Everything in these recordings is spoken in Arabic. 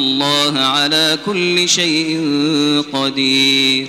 الله على كل شيء قدير.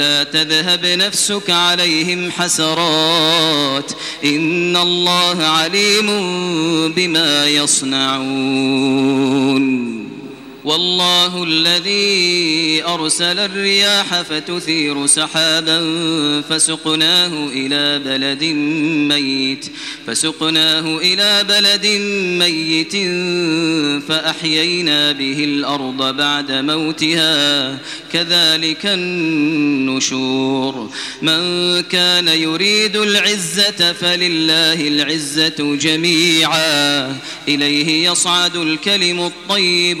فلا تذهب نفسك عليهم حسرات إن الله عليم بما يصنعون والله الذي أرسل الرياح فتثير سحابا فسقناه إلى بلد ميت فسقناه إلى بلد ميت فأحيينا به الأرض بعد موتها. كذلك النشور. من كان يريد العزة فلله العزة جميعا. إليه يصعد الكلم الطيب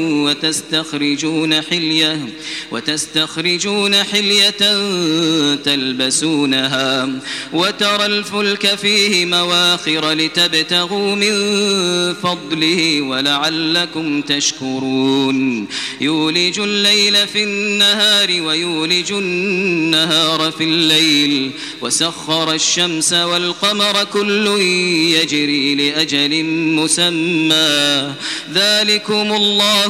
وتستخرجون حلية وتستخرجون حلية تلبسونها وترى الفلك فيه مواخر لتبتغوا من فضله ولعلكم تشكرون. يولج الليل في النهار ويولج النهار في الليل وسخر الشمس والقمر كل يجري لأجل مسمى. ذلكم الله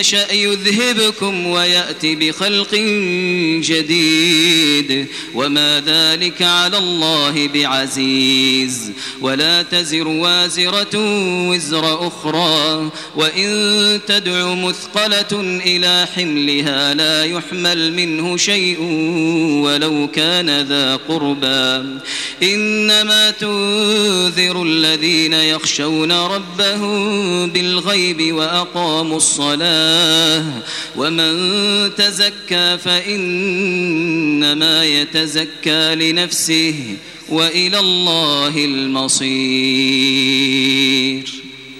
يشأ يذهبكم ويأتي بخلق جديد. وما ذلك على الله بعزيز. ولا تزر وازرة وزر أخرى. وإن تدع مثقلة إلى حملها لا يحمل منه شيء ولو كان ذا قربى. إنما تنذر الذين يخشون ربهم بالغيب وأقاموا الصلاة ومن تزكى فإنما يتزكى لنفسه وإلى الله المصير.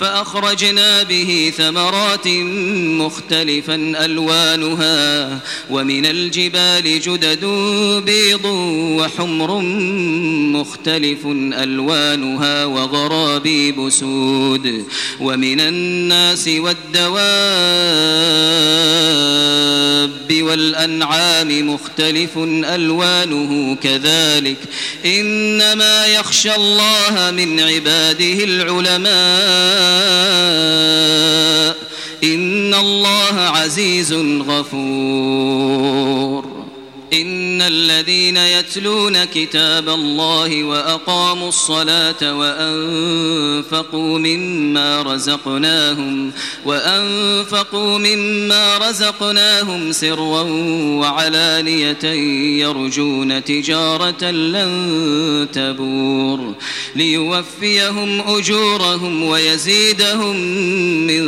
فأخرجنا به ثمرات مختلفا ألوانها ومن الجبال جدد بيض وحمر مختلف ألوانها وغرابيب سود ومن الناس والدواب والأنعام مختلف ألوانه كذلك إنما يخشى الله من عباده العلماء إن الله عزيز غفور. إن الذين يتلون كتاب الله وأقاموا الصلاة وأنفقوا مما رزقناهم وأنفقوا مما رزقناهم سرا وعلانية يرجون تجارة لن تبور. ليوفيهم أجورهم ويزيدهم من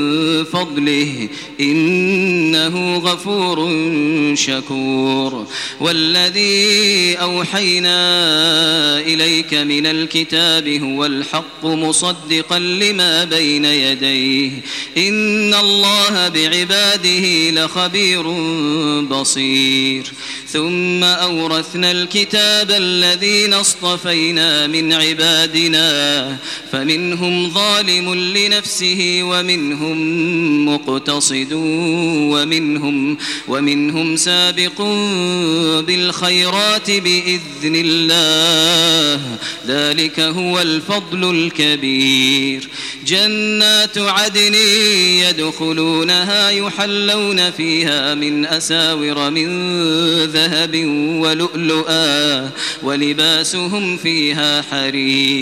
فضله. إنه غفور شكور. والذي أوحينا إليك من الكتاب هو الحق مصدقا لما بين يديه. إن الله بعباده لخبير بصير. ثم أورثنا الكتاب الذين اصطفينا من عبادنا فمنهم ظالم لنفسه ومنهم مقتصد ومنهم ومنهم سابق بالخيرات بإذن الله. ذلك هو الفضل الكبير. جنات عدن يدخلونها يحلون فيها من أساور من ذهب ولؤلؤا ولباسهم فيها حرير.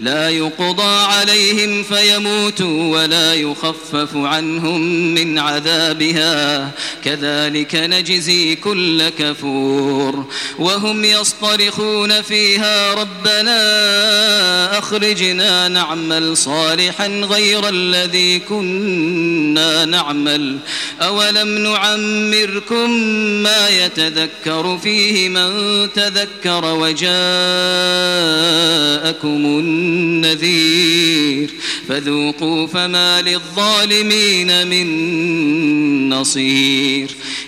لا يقضى عليهم فيموتوا ولا يخفف عنهم من عذابها. كذلك نجزي كل كفور. وهم يصطرخون فيها ربنا أخرجنا نعمل صالحا غير الذي كنا نعمل. أولم نعمركم ما يتذكر فيه من تذكر وجاءكم النذير فذوقوا فما للظالمين من نصير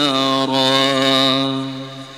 نارا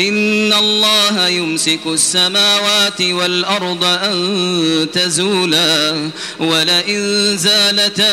إن الله يمسك السماوات والأرض أن تزولا ولئن زالتا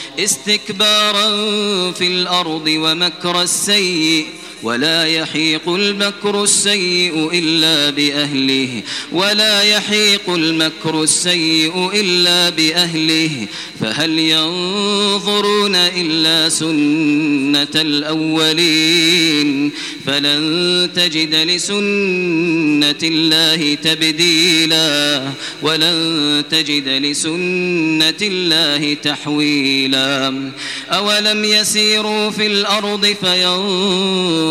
استكبارا في الأرض ومكر السيئ ولا يحيق المكر السيء إلا بأهله. ولا يحيق المكر السيء إلا بأهله. فهل ينظرون إلا سنة الأولين؟ فلن تجد لسنة الله تبديلا. ولن تجد لسنة الله تحويلا. أولم يسيروا في الأرض فينظروا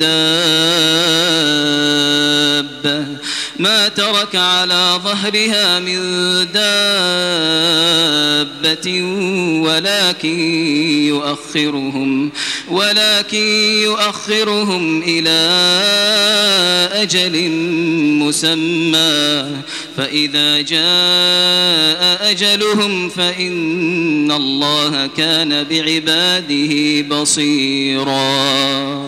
دابة. ما ترك على ظهرها من دابة ولكن يؤخرهم ولكن يؤخرهم إلى أجل مسمى. فإذا جاء أجلهم فإن الله كان بعباده بصيراً.